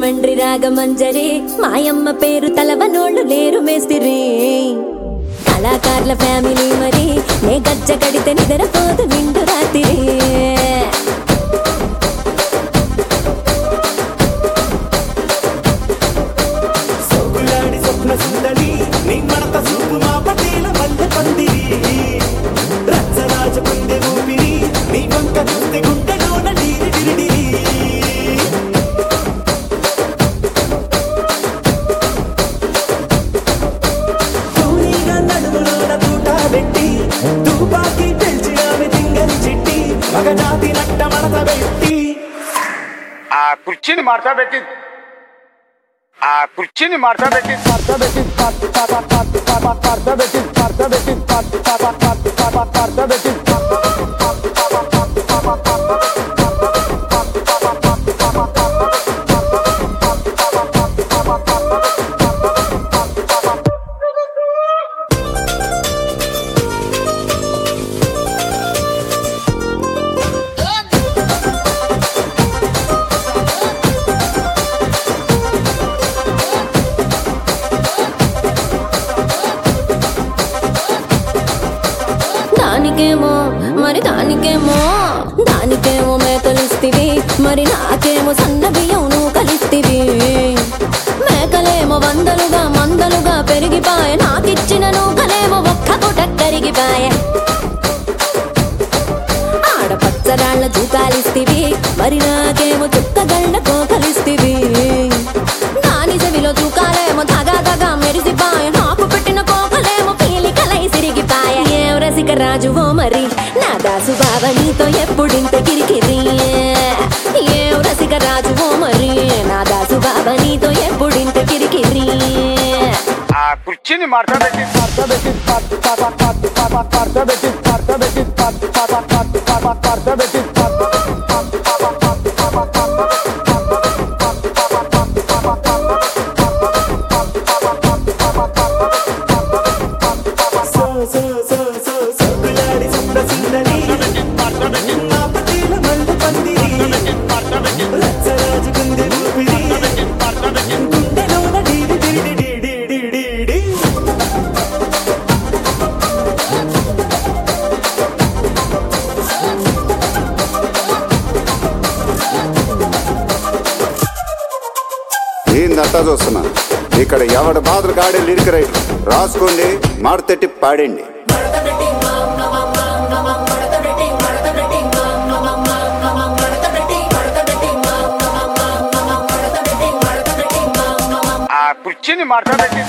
రాజమండ్రి రాగమంజరి మాయమ్మ పేరు తలవనోళ్ళు లేరు మేస్తిరి. కళాకారుల ఫ్యామిలీ మరి నే గజ్జ కడితే నిద్రపోదు నిండు తుపాకి పెంచి ఆమె తింగని చిట్టి మగజాతి నట్ట మడత పెట్టి ఆ కుర్చీని మార్తా పెట్టి ఆ కుర్చీని మార్తా పెట్టి మార్తా పెట్టి మార్తా పెట్టి మార్తా పెట్టి మార్తా పెట్టి దానికేమో మరి దానికేమో? దానికేమో మేకలిస్తివి మరి నాకేమో సన్న బియ్యం నువ్వు కలిస్తివి. మేకలేమో వందలుగా మందలుగా పెరిగిపాయ నాకిచ్చిన నూకలేమో ఒక్క పూట కరిగిపాయ ఆడపచ్చరాళ్ళ జూకాలిస్తివి మరి నా ఏం రసిక మరి నా దాసు బావ నీతో ఎప్పుడింత కిరికిరి ఏ రసిక రాజువో మరి నా దాసు బావ నీతో ఎప్పుడింత కిరికిరి ఆ కుర్చీని మార్తా పెట్టి మార్తా పెట్టి మార్తా పెట్టి మార్తా ఏందంతా చూస్తున్నా. ఇక్కడ ఎవడి బాధలు కాడే లిరిక్ రైట్ రాసుకోండి మాడతెట్టి పాడండి. కుర్చీని మాట్లాడండి